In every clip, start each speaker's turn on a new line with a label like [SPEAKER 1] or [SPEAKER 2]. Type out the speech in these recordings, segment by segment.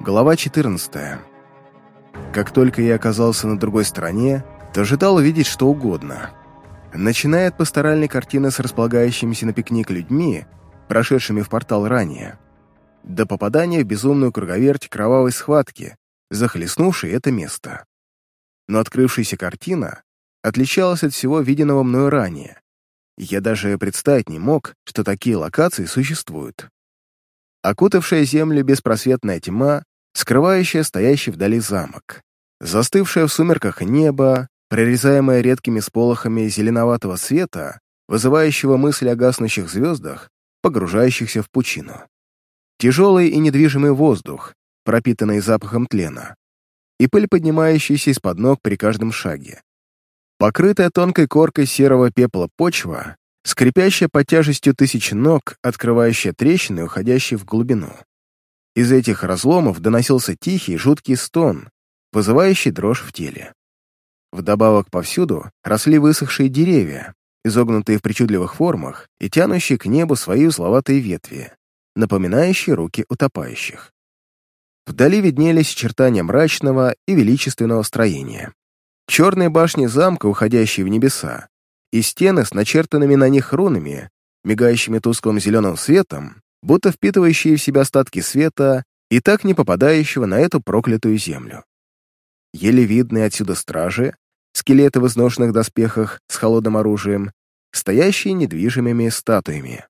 [SPEAKER 1] Глава 14. Как только я оказался на другой стороне, то ожидал увидеть что угодно. Начиная от пасторальной картины с располагающимися на пикник людьми, прошедшими в портал ранее, до попадания в безумную круговерть кровавой схватки, захлестнувшей это место. Но открывшаяся картина отличалась от всего виденного мною ранее. Я даже представить не мог, что такие локации существуют. Окутавшая землю беспросветная тьма, скрывающая стоящий вдали замок, застывшее в сумерках небо, прорезаемое редкими сполохами зеленоватого света, вызывающего мысли о гаснущих звездах, погружающихся в пучину. Тяжелый и недвижимый воздух, пропитанный запахом тлена, и пыль, поднимающаяся из-под ног при каждом шаге. Покрытая тонкой коркой серого пепла почва, скрипящая под тяжестью тысяч ног, открывающая трещины, уходящие в глубину. Из этих разломов доносился тихий, жуткий стон, вызывающий дрожь в теле. Вдобавок повсюду росли высохшие деревья, изогнутые в причудливых формах и тянущие к небу свои узловатые ветви, напоминающие руки утопающих. Вдали виднелись очертания мрачного и величественного строения. Черные башни замка, уходящие в небеса, и стены с начертанными на них рунами, мигающими тусклым зеленым светом, будто впитывающие в себя остатки света и так не попадающего на эту проклятую землю. Еле видные отсюда стражи, скелеты в изношенных доспехах с холодным оружием, стоящие недвижимыми статуями.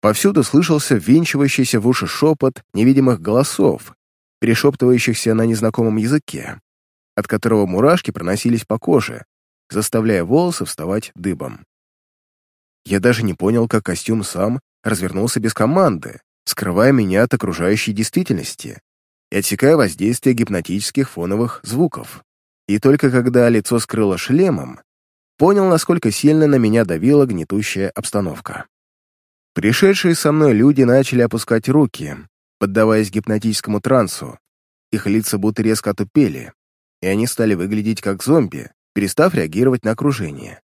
[SPEAKER 1] Повсюду слышался ввинчивающийся в уши шепот невидимых голосов, перешептывающихся на незнакомом языке, от которого мурашки проносились по коже, заставляя волосы вставать дыбом. Я даже не понял, как костюм сам развернулся без команды, скрывая меня от окружающей действительности и отсекая воздействие гипнотических фоновых звуков. И только когда лицо скрыло шлемом, понял, насколько сильно на меня давила гнетущая обстановка. Пришедшие со мной люди начали опускать руки, поддаваясь гипнотическому трансу. Их лица будто резко отупели, и они стали выглядеть как зомби, перестав реагировать на окружение.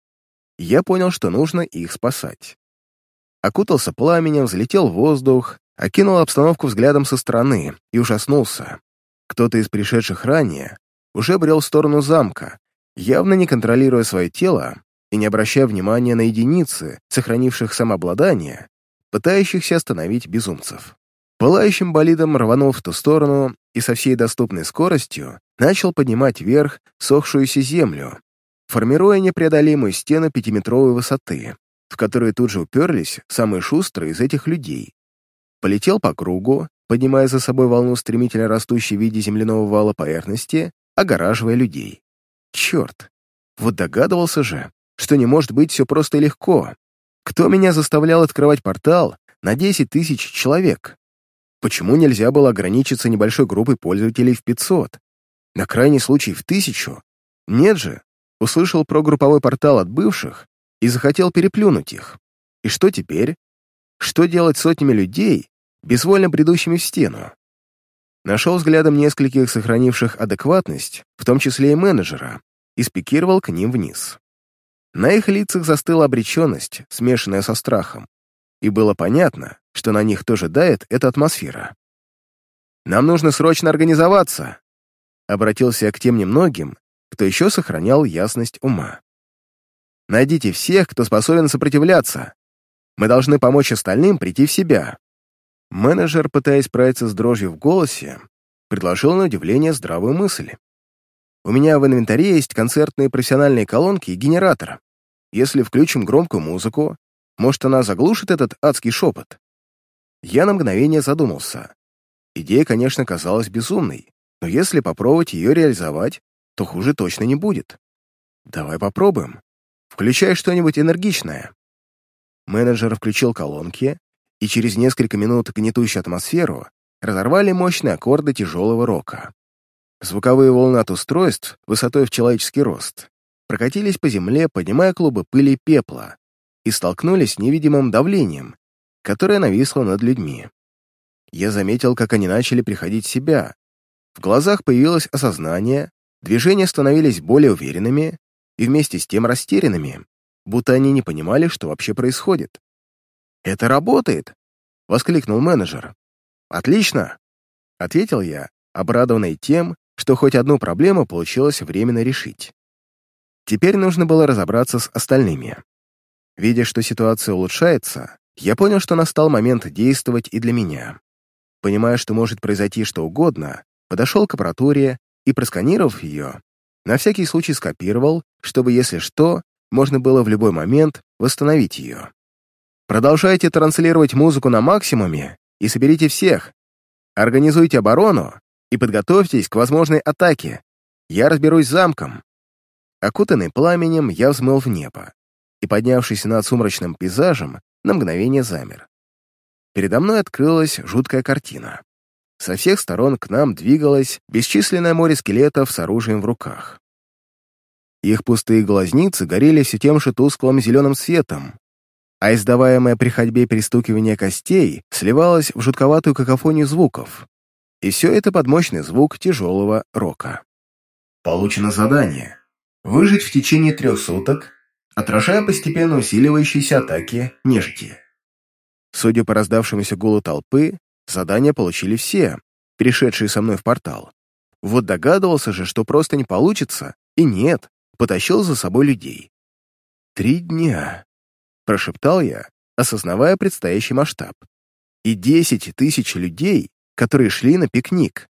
[SPEAKER 1] Я понял, что нужно их спасать. Окутался пламенем, взлетел в воздух, окинул обстановку взглядом со стороны и ужаснулся. Кто-то из пришедших ранее уже брел в сторону замка, явно не контролируя свое тело и не обращая внимания на единицы, сохранивших самообладание, пытающихся остановить безумцев. Пылающим болидом рванул в ту сторону и со всей доступной скоростью начал поднимать вверх сохшуюся землю, формируя непреодолимую стену пятиметровой высоты, в которую тут же уперлись самые шустрые из этих людей. Полетел по кругу, поднимая за собой волну стремительно растущей в виде земляного вала поверхности, огораживая людей. Черт! Вот догадывался же, что не может быть все просто и легко. Кто меня заставлял открывать портал на 10 тысяч человек? Почему нельзя было ограничиться небольшой группой пользователей в 500? На крайний случай в тысячу? Нет же. Услышал про групповой портал от бывших и захотел переплюнуть их. И что теперь? Что делать сотнями людей, безвольно бредущими в стену? Нашел взглядом нескольких сохранивших адекватность, в том числе и менеджера, и спикировал к ним вниз. На их лицах застыла обреченность, смешанная со страхом и было понятно, что на них тоже дает эта атмосфера. «Нам нужно срочно организоваться!» Обратился я к тем немногим, кто еще сохранял ясность ума. «Найдите всех, кто способен сопротивляться. Мы должны помочь остальным прийти в себя». Менеджер, пытаясь справиться с дрожью в голосе, предложил на удивление здравую мысль. «У меня в инвентаре есть концертные профессиональные колонки и генератор. Если включим громкую музыку, может, она заглушит этот адский шепот? Я на мгновение задумался. Идея, конечно, казалась безумной, но если попробовать ее реализовать, то хуже точно не будет. Давай попробуем. Включай что-нибудь энергичное. Менеджер включил колонки, и через несколько минут гнетущую атмосферу разорвали мощные аккорды тяжелого рока. Звуковые волны от устройств высотой в человеческий рост прокатились по земле, поднимая клубы пыли и пепла, и столкнулись с невидимым давлением, которое нависло над людьми. Я заметил, как они начали приходить в себя. В глазах появилось осознание, движения становились более уверенными и вместе с тем растерянными, будто они не понимали, что вообще происходит. «Это работает!» — воскликнул менеджер. «Отлично!» — ответил я обрадованные тем, что хоть одну проблему получилось временно решить. Теперь нужно было разобраться с остальными. Видя, что ситуация улучшается, я понял, что настал момент действовать и для меня. Понимая, что может произойти что угодно, подошел к аппаратуре и, просканировав ее, на всякий случай скопировал, чтобы, если что, можно было в любой момент восстановить ее. Продолжайте транслировать музыку на максимуме и соберите всех. Организуйте оборону и подготовьтесь к возможной атаке. Я разберусь с замком. Окутанный пламенем, я взмыл в небо и, поднявшись над сумрачным пейзажем, на мгновение замер. Передо мной открылась жуткая картина. Со всех сторон к нам двигалось бесчисленное море скелетов с оружием в руках. Их пустые глазницы горели все тем же тусклым зеленым светом, а издаваемое при ходьбе перестукивание костей сливалось в жутковатую какофонию звуков. И все это под мощный звук тяжелого рока. Получено задание. Выжить в течение трех суток, отражая постепенно усиливающиеся атаки нежити. Судя по раздавшемуся гулу толпы, задание получили все, перешедшие со мной в портал. Вот догадывался же, что просто не получится, и нет, потащил за собой людей. Три дня прошептал я, осознавая предстоящий масштаб. И десять тысяч людей, которые шли на пикник.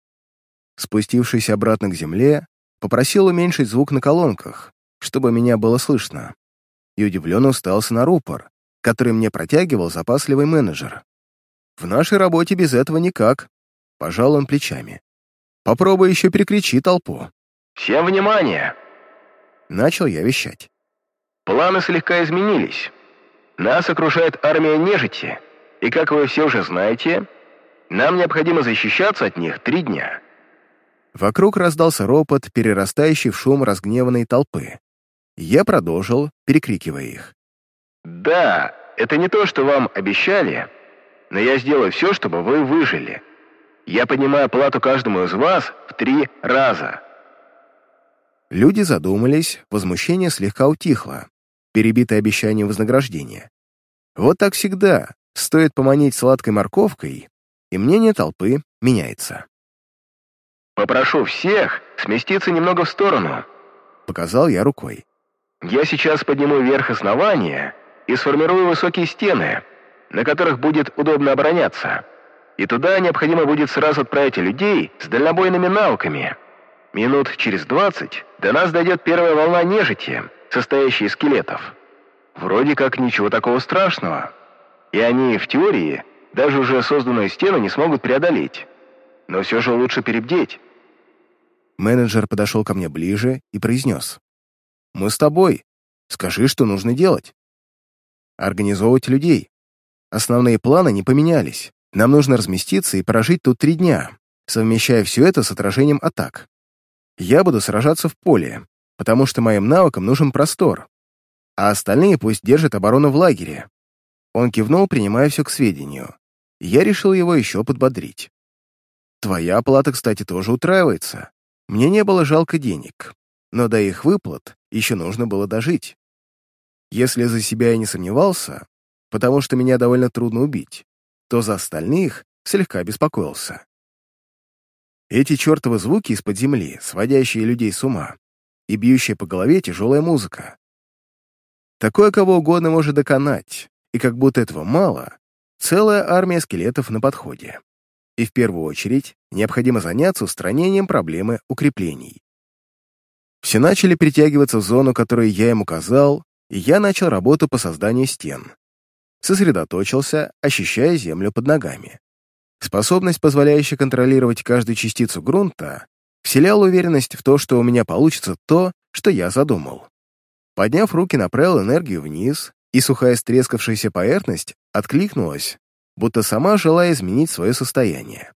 [SPEAKER 1] Спустившись обратно к земле, попросил уменьшить звук на колонках, чтобы меня было слышно, и удивленно устался на рупор, который мне протягивал запасливый менеджер. В нашей работе без этого никак. Пожал он плечами. Попробуй еще перекричи толпу.
[SPEAKER 2] «Всем внимание!»
[SPEAKER 1] Начал я вещать.
[SPEAKER 2] «Планы слегка изменились. Нас окружает армия нежити, и, как вы все уже знаете, нам необходимо защищаться от них три дня».
[SPEAKER 1] Вокруг раздался ропот, перерастающий в шум разгневанной толпы. Я продолжил, перекрикивая их.
[SPEAKER 2] «Да, это не то, что вам обещали, но я сделаю все, чтобы вы выжили. Я поднимаю плату каждому из вас в три раза».
[SPEAKER 1] Люди задумались, возмущение слегка утихло перебитое обещанием вознаграждения. Вот так всегда, стоит поманить сладкой морковкой, и мнение толпы меняется.
[SPEAKER 2] «Попрошу всех сместиться немного в сторону», —
[SPEAKER 1] показал я рукой.
[SPEAKER 2] «Я сейчас подниму вверх основания и сформирую высокие стены, на которых будет удобно обороняться. И туда необходимо будет сразу отправить людей с дальнобойными навыками. Минут через двадцать до нас дойдет первая волна нежити, состоящие из скелетов. Вроде как ничего такого страшного. И они, в теории, даже уже созданную стену не смогут преодолеть. Но все же лучше перебдеть.
[SPEAKER 1] Менеджер подошел ко мне ближе и произнес. «Мы с тобой. Скажи, что нужно делать. Организовывать людей. Основные планы не поменялись. Нам нужно разместиться и прожить тут три дня, совмещая все это с отражением атак. Я буду сражаться в поле, потому что моим навыкам нужен простор, а остальные пусть держат оборону в лагере. Он кивнул, принимая все к сведению. Я решил его еще подбодрить. Твоя оплата, кстати, тоже утраивается. Мне не было жалко денег, но до их выплат еще нужно было дожить. Если за себя я не сомневался, потому что меня довольно трудно убить, то за остальных слегка беспокоился. Эти чертовы звуки из-под земли, сводящие людей с ума, и бьющая по голове тяжелая музыка. Такое кого угодно может доконать, и как будто этого мало, целая армия скелетов на подходе. И в первую очередь необходимо заняться устранением проблемы укреплений. Все начали притягиваться в зону, которую я им указал, и я начал работу по созданию стен. Сосредоточился, ощущая землю под ногами. Способность, позволяющая контролировать каждую частицу грунта, вселял уверенность в то, что у меня получится то, что я задумал. Подняв руки, направил энергию вниз, и сухая стрескавшаяся поверхность откликнулась, будто сама желая изменить свое состояние.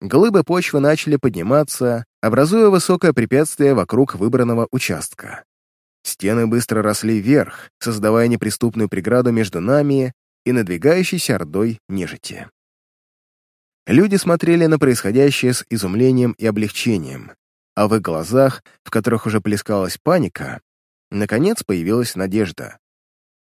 [SPEAKER 1] Глыбы почвы начали подниматься, образуя высокое препятствие вокруг выбранного участка. Стены быстро росли вверх, создавая неприступную преграду между нами и надвигающейся ордой нежити. Люди смотрели на происходящее с изумлением и облегчением, а в их глазах, в которых уже плескалась паника, наконец появилась надежда.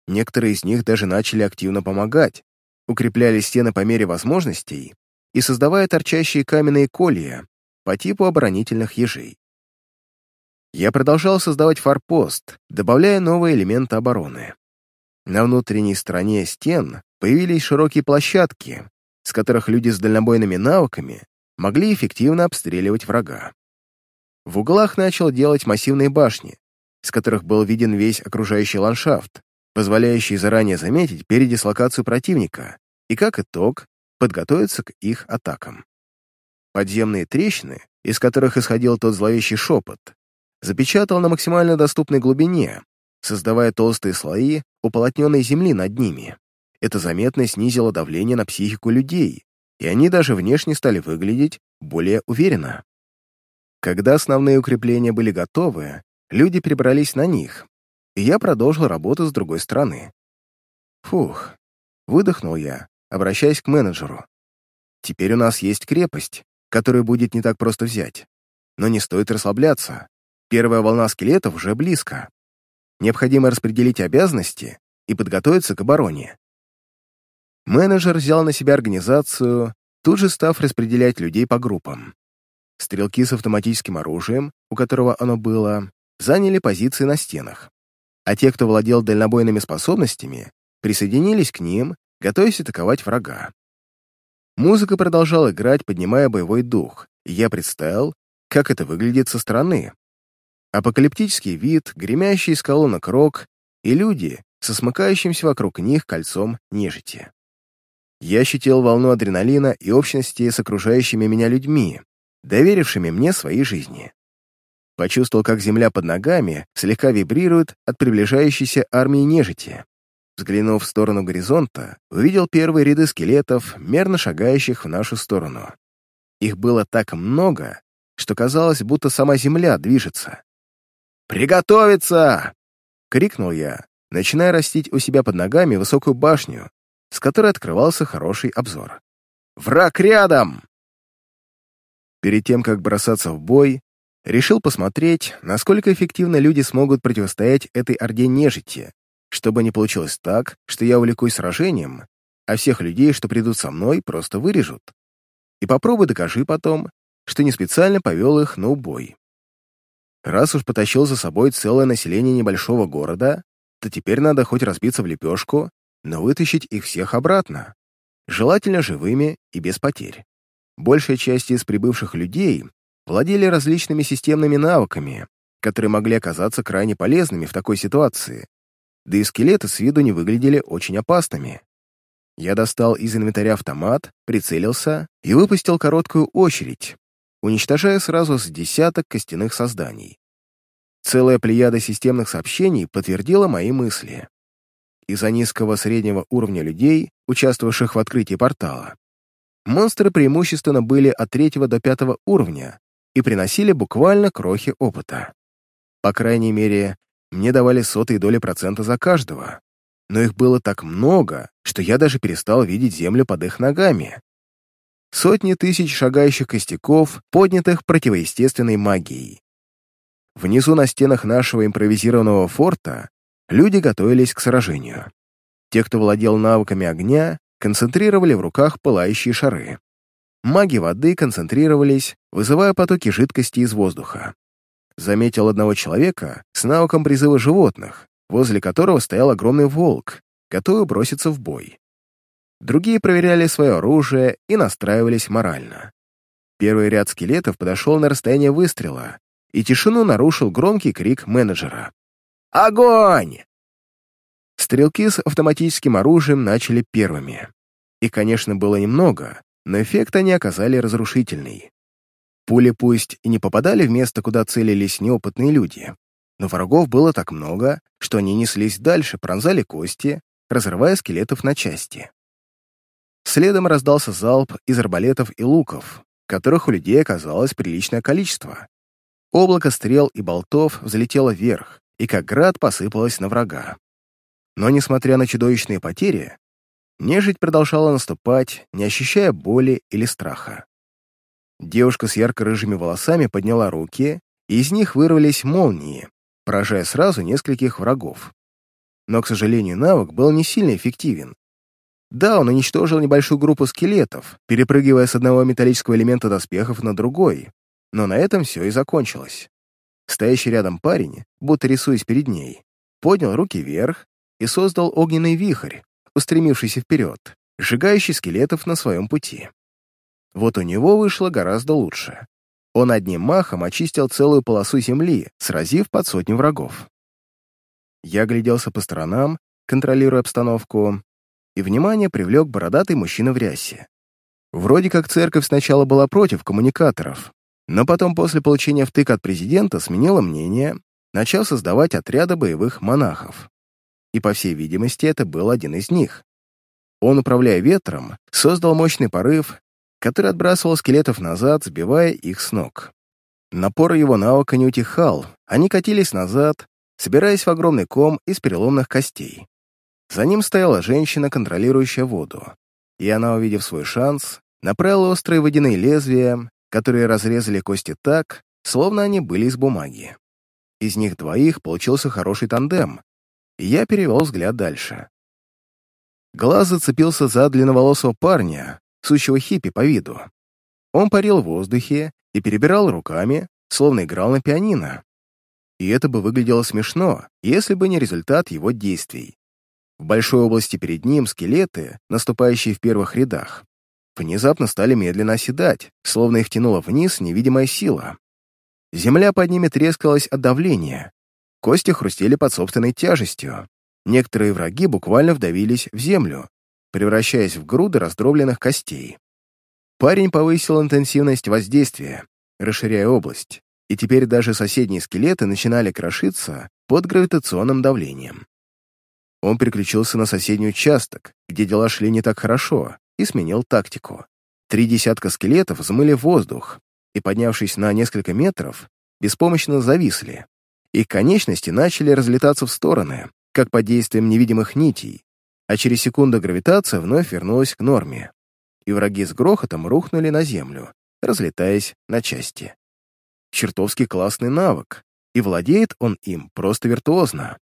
[SPEAKER 1] Некоторые из них даже начали активно помогать, укрепляли стены по мере возможностей и, создавая торчащие каменные колья, по типу оборонительных ежей. Я продолжал создавать форпост, добавляя новые элементы обороны. На внутренней стороне стен появились широкие площадки, с которых люди с дальнобойными навыками могли эффективно обстреливать врага. В углах начал делать массивные башни, с которых был виден весь окружающий ландшафт, позволяющий заранее заметить передислокацию противника и, как итог, подготовиться к их атакам. Подземные трещины, из которых исходил тот зловещий шепот, запечатал на максимально доступной глубине, создавая толстые слои уполотненной земли над ними. Это заметно снизило давление на психику людей, и они даже внешне стали выглядеть более уверенно. Когда основные укрепления были готовы, люди перебрались на них, и я продолжил работу с другой стороны. Фух, выдохнул я, обращаясь к менеджеру. Теперь у нас есть крепость, которую будет не так просто взять. Но не стоит расслабляться. Первая волна скелетов уже близко. Необходимо распределить обязанности и подготовиться к обороне. Менеджер взял на себя организацию, тут же став распределять людей по группам. Стрелки с автоматическим оружием, у которого оно было, заняли позиции на стенах, а те, кто владел дальнобойными способностями, присоединились к ним, готовясь атаковать врага. Музыка продолжала играть, поднимая боевой дух, и я представил, как это выглядит со стороны. Апокалиптический вид, гремящий из колонок рок и люди со смыкающимся вокруг них кольцом нежити. Я ощутил волну адреналина и общности с окружающими меня людьми, доверившими мне свои жизни. Почувствовал, как земля под ногами слегка вибрирует от приближающейся армии нежити. Взглянув в сторону горизонта, увидел первые ряды скелетов, мерно шагающих в нашу сторону. Их было так много, что казалось, будто сама земля движется. «Приготовиться!» — крикнул я, начиная растить у себя под ногами высокую башню, с которой открывался хороший обзор. «Враг рядом!» Перед тем, как бросаться в бой, решил посмотреть, насколько эффективно люди смогут противостоять этой орде нежити, чтобы не получилось так, что я увлекусь сражением, а всех людей, что придут со мной, просто вырежут. И попробуй докажи потом, что не специально повел их на убой. Раз уж потащил за собой целое население небольшого города, то теперь надо хоть разбиться в лепешку, но вытащить их всех обратно, желательно живыми и без потерь. Большая часть из прибывших людей владели различными системными навыками, которые могли оказаться крайне полезными в такой ситуации, да и скелеты с виду не выглядели очень опасными. Я достал из инвентаря автомат, прицелился и выпустил короткую очередь, уничтожая сразу с десяток костяных созданий. Целая плеяда системных сообщений подтвердила мои мысли. Из-за низкого среднего уровня людей, участвовавших в открытии портала, монстры преимущественно были от третьего до пятого уровня и приносили буквально крохи опыта. По крайней мере, мне давали сотые доли процента за каждого, но их было так много, что я даже перестал видеть землю под их ногами. Сотни тысяч шагающих костяков, поднятых противоестественной магией. Внизу на стенах нашего импровизированного форта люди готовились к сражению. Те, кто владел навыками огня, концентрировали в руках пылающие шары. Маги воды концентрировались, вызывая потоки жидкости из воздуха. Заметил одного человека с навыком призыва животных, возле которого стоял огромный волк, готовый броситься в бой. Другие проверяли свое оружие и настраивались морально. Первый ряд скелетов подошел на расстояние выстрела, и тишину нарушил громкий крик менеджера. «Огонь!» Стрелки с автоматическим оружием начали первыми. Их, конечно, было немного, но эффект они оказали разрушительный. Пули пусть и не попадали в место, куда целились неопытные люди, но врагов было так много, что они неслись дальше, пронзали кости, разрывая скелетов на части. Следом раздался залп из арбалетов и луков, которых у людей оказалось приличное количество. Облако стрел и болтов взлетело вверх, и как град посыпалось на врага. Но, несмотря на чудовищные потери, нежить продолжала наступать, не ощущая боли или страха. Девушка с ярко-рыжими волосами подняла руки, и из них вырвались молнии, поражая сразу нескольких врагов. Но, к сожалению, навык был не сильно эффективен, да, он уничтожил небольшую группу скелетов, перепрыгивая с одного металлического элемента доспехов на другой, но на этом все и закончилось. Стоящий рядом парень, будто рисуясь перед ней, поднял руки вверх и создал огненный вихрь, устремившийся вперед, сжигающий скелетов на своем пути. Вот у него вышло гораздо лучше. Он одним махом очистил целую полосу земли, сразив под сотню врагов. Я гляделся по сторонам, контролируя обстановку, и внимание привлек бородатый мужчина в рясе. Вроде как церковь сначала была против коммуникаторов, но потом после получения втык от президента сменила мнение, начал создавать отряды боевых монахов. И, по всей видимости, это был один из них. Он, управляя ветром, создал мощный порыв, который отбрасывал скелетов назад, сбивая их с ног. Напор его навыка не утихал, они катились назад, собираясь в огромный ком из переломных костей. За ним стояла женщина, контролирующая воду, и она, увидев свой шанс, направила острые водяные лезвия, которые разрезали кости так, словно они были из бумаги. Из них двоих получился хороший тандем, и я перевел взгляд дальше. Глаз зацепился за длинноволосого парня, сущего хиппи по виду. Он парил в воздухе и перебирал руками, словно играл на пианино. И это бы выглядело смешно, если бы не результат его действий. В большой области перед ним скелеты, наступающие в первых рядах, внезапно стали медленно оседать, словно их тянула вниз невидимая сила. Земля под ними трескалась от давления, кости хрустели под собственной тяжестью. Некоторые враги буквально вдавились в землю, превращаясь в груды раздробленных костей. Парень повысил интенсивность воздействия, расширяя область, и теперь даже соседние скелеты начинали крошиться под гравитационным давлением. Он переключился на соседний участок, где дела шли не так хорошо, и сменил тактику. Три десятка скелетов взмыли воздух и, поднявшись на несколько метров, беспомощно зависли. Их конечности начали разлетаться в стороны, как под действием невидимых нитей, а через секунду гравитация вновь вернулась к норме, и враги с грохотом рухнули на землю, разлетаясь на части. Чертовски классный навык, и владеет он им просто виртуозно.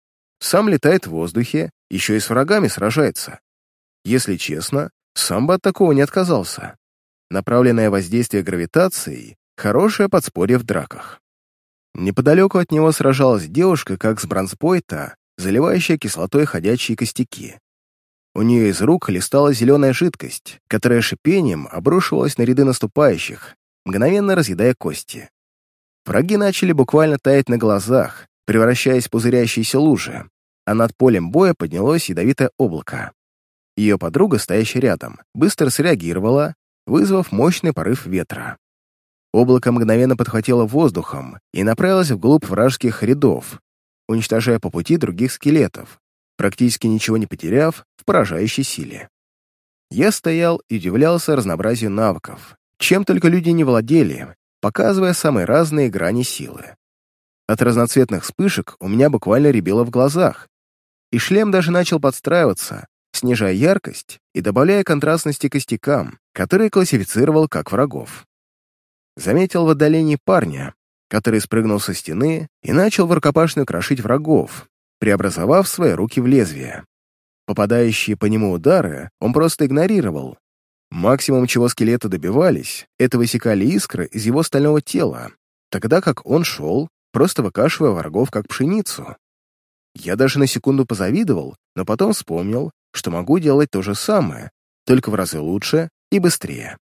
[SPEAKER 1] Сам летает в воздухе, еще и с врагами сражается. Если честно, сам бы от такого не отказался. Направленное воздействие гравитацией — хорошее подспорье в драках. Неподалеку от него сражалась девушка, как с бронзбойта, заливающая кислотой ходячие костяки. У нее из рук листала зеленая жидкость, которая шипением обрушивалась на ряды наступающих, мгновенно разъедая кости. Враги начали буквально таять на глазах, превращаясь в пузырящиеся лужи, а над полем боя поднялось ядовитое облако. Ее подруга, стоящая рядом, быстро среагировала, вызвав мощный порыв ветра. Облако мгновенно подхватило воздухом и направилось вглубь вражеских рядов, уничтожая по пути других скелетов, практически ничего не потеряв в поражающей силе. Я стоял и удивлялся разнообразию навыков, чем только люди не владели, показывая самые разные грани силы. От разноцветных вспышек у меня буквально рябило в глазах, и шлем даже начал подстраиваться, снижая яркость и добавляя контрастности костякам, которые классифицировал как врагов. Заметил в отдалении парня, который спрыгнул со стены и начал в рукопашную крошить врагов, преобразовав свои руки в лезвие. Попадающие по нему удары он просто игнорировал. Максимум, чего скелеты добивались, это высекали искры из его стального тела, тогда как он шел, просто выкашивая врагов как пшеницу. Я даже на секунду позавидовал, но потом вспомнил, что могу делать то же самое, только в разы лучше и быстрее.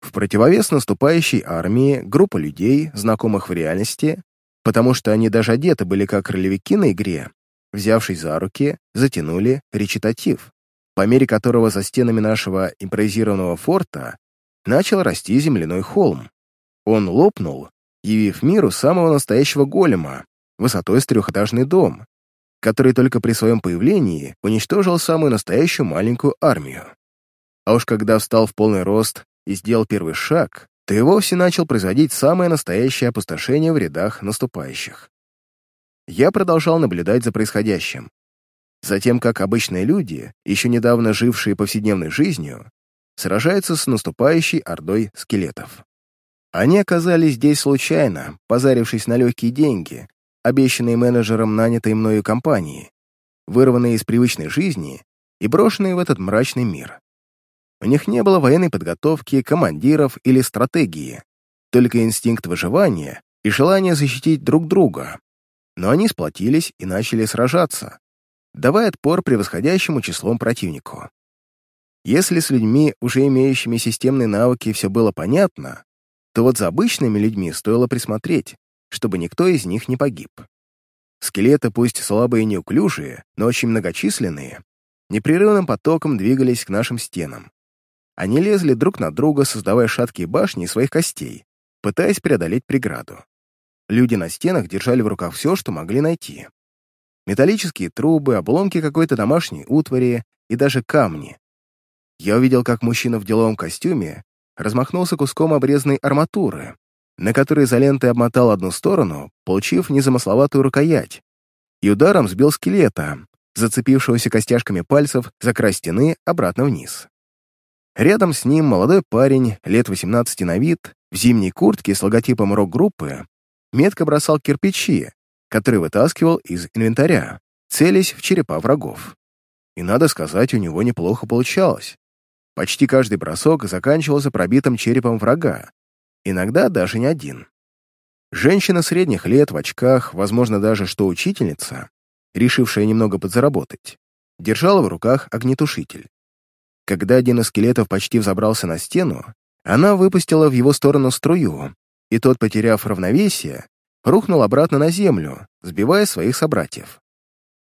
[SPEAKER 1] В противовес наступающей армии группа людей, знакомых в реальности, потому что они даже одеты были как ролевики на игре, взявшись за руки, затянули речитатив, по мере которого за стенами нашего импровизированного форта начал расти земляной холм. Он лопнул, явив миру самого настоящего голема, высотой с трехэтажный дом, который только при своем появлении уничтожил самую настоящую маленькую армию. А уж когда встал в полный рост и сделал первый шаг, то и вовсе начал производить самое настоящее опустошение в рядах наступающих. Я продолжал наблюдать за происходящим. Затем, как обычные люди, еще недавно жившие повседневной жизнью, сражаются с наступающей ордой скелетов. Они оказались здесь случайно, позарившись на легкие деньги, обещанные менеджером нанятой мною компании, вырванные из привычной жизни и брошенные в этот мрачный мир. У них не было военной подготовки, командиров или стратегии. только инстинкт выживания и желание защитить друг друга. Но они сплотились и начали сражаться, давая отпор превосходящему числом противнику. Если с людьми, уже имеющими системные навыки, все было понятно, то вот за обычными людьми стоило присмотреть, чтобы никто из них не погиб. Скелеты, пусть слабые и неуклюжие, но очень многочисленные, непрерывным потоком двигались к нашим стенам. Они лезли друг на друга, создавая шаткие башни из своих костей, пытаясь преодолеть преграду. Люди на стенах держали в руках все, что могли найти. Металлические трубы, обломки какой-то домашней утвари и даже камни. Я увидел, как мужчина в деловом костюме размахнулся куском обрезанной арматуры, на которой изолентой обмотал одну сторону, получив незамысловатую рукоять, и ударом сбил скелета, зацепившегося костяшками пальцев за край стены обратно вниз. Рядом с ним молодой парень, лет 18 на вид, в зимней куртке с логотипом рок-группы, метко бросал кирпичи, которые вытаскивал из инвентаря, целясь в черепа врагов. И, надо сказать, у него неплохо получалось. Почти каждый бросок заканчивался пробитым черепом врага, иногда даже не один. Женщина средних лет в очках, возможно, даже что учительница, решившая немного подзаработать, держала в руках огнетушитель. Когда один из скелетов почти взобрался на стену, она выпустила в его сторону струю, и тот, потеряв равновесие, рухнул обратно на землю, сбивая своих собратьев.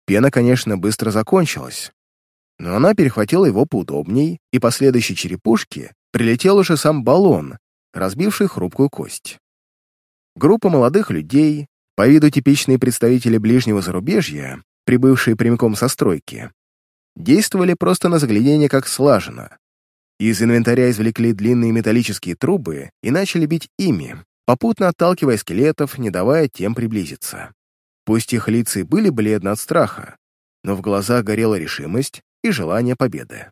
[SPEAKER 1] Пена, конечно, быстро закончилась, но она перехватила его поудобней, и по следующей черепушке прилетел уже сам баллон, разбивший хрупкую кость. Группа молодых людей, по виду типичные представители ближнего зарубежья, прибывшие прямиком со стройки, действовали просто на заглядение как слаженно. Из инвентаря извлекли длинные металлические трубы и начали бить ими, попутно отталкивая скелетов, не давая тем приблизиться. Пусть их лица и были бледны от страха, но в глазах горела решимость и желание победы.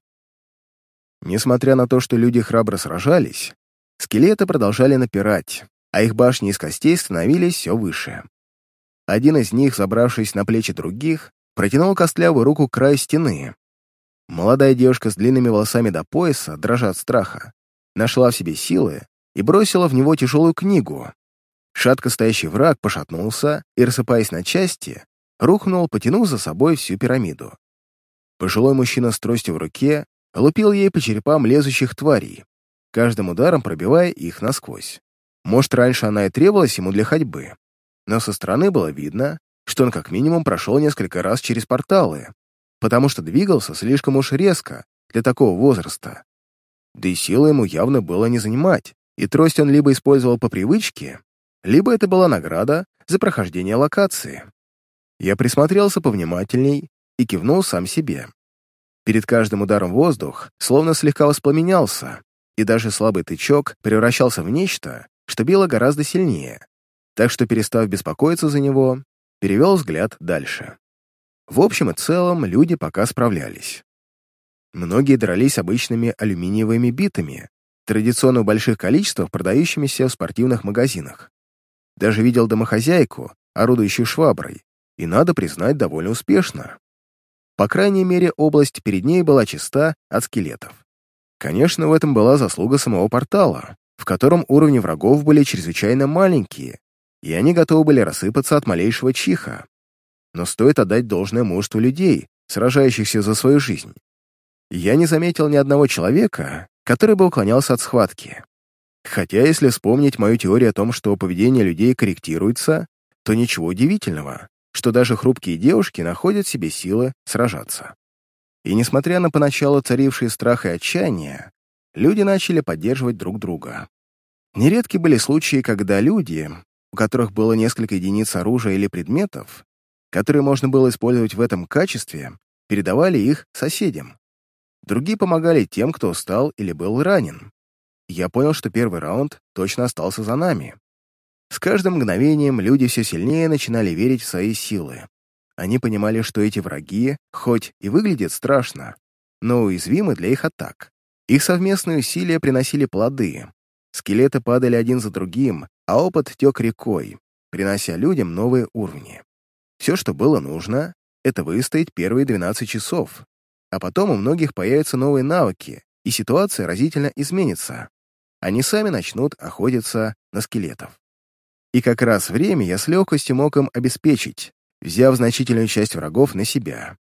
[SPEAKER 1] Несмотря на то, что люди храбро сражались, скелеты продолжали напирать, а их башни из костей становились все выше. Один из них, забравшись на плечи других, протянул костлявую руку к краю стены. Молодая девушка с длинными волосами до пояса, дрожа от страха, нашла в себе силы и бросила в него тяжелую книгу. Шатко стоящий враг пошатнулся и, рассыпаясь на части, рухнул, потянув за собой всю пирамиду. Пожилой мужчина с тростью в руке лупил ей по черепам лезущих тварей, каждым ударом пробивая их насквозь. Может, раньше она и требовалась ему для ходьбы, но со стороны было видно, что он как минимум прошел несколько раз через порталы, потому что двигался слишком уж резко для такого возраста. Да и силы ему явно было не занимать, и трость он либо использовал по привычке, либо это была награда за прохождение локации. Я присмотрелся повнимательней и кивнул сам себе. Перед каждым ударом воздух словно слегка воспламенялся, и даже слабый тычок превращался в нечто, что било гораздо сильнее, так что, перестав беспокоиться за него, перевел взгляд дальше. В общем и целом, люди пока справлялись. Многие дрались обычными алюминиевыми битами, традиционно в больших количествах продающимися в спортивных магазинах. Даже видел домохозяйку, орудующую шваброй, и, надо признать, довольно успешно. По крайней мере, область перед ней была чиста от скелетов. Конечно, в этом была заслуга самого портала, в котором уровни врагов были чрезвычайно маленькие, и они готовы были рассыпаться от малейшего чиха. Но стоит отдать должное мужеству людей, сражающихся за свою жизнь. Я не заметил ни одного человека, который бы уклонялся от схватки. Хотя, если вспомнить мою теорию о том, что поведение людей корректируется, то ничего удивительного, что даже хрупкие девушки находят себе силы сражаться. И несмотря на поначалу царившие страх и отчаяние, люди начали поддерживать друг друга. Нередки были случаи, когда люди, у которых было несколько единиц оружия или предметов, которые можно было использовать в этом качестве, передавали их соседям. Другие помогали тем, кто устал или был ранен. Я понял, что первый раунд точно остался за нами. С каждым мгновением люди все сильнее начинали верить в свои силы. Они понимали, что эти враги, хоть и выглядят страшно, но уязвимы для их атак. Их совместные усилия приносили плоды. Скелеты падали один за другим, а опыт тек рекой, принося людям новые уровни. Все, что было нужно, это выстоять первые 12 часов, а потом у многих появятся новые навыки, и ситуация разительно изменится. они сами начнут охотиться на скелетов. И как раз время я с легкостью мог им обеспечить, взяв значительную часть врагов на себя.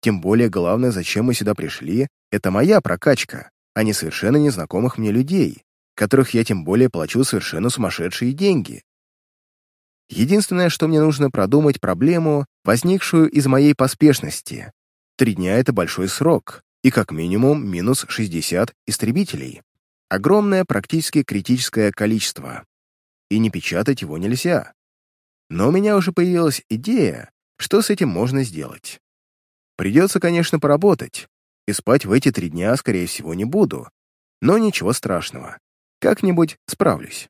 [SPEAKER 1] Тем более главное, зачем мы сюда пришли, это моя прокачка, а не совершенно незнакомых мне людей, которых я тем более плачу совершенно сумасшедшие деньги. Единственное, что мне нужно продумать проблему, возникшую из моей поспешности. Три дня — это большой срок, и как минимум минус 60 истребителей. Огромное, практически критическое количество. И не печатать его нельзя. Но у меня уже появилась идея, что с этим можно сделать. Придется, конечно, поработать, и спать в эти три дня, скорее всего, не буду. Но ничего страшного. Как-нибудь справлюсь.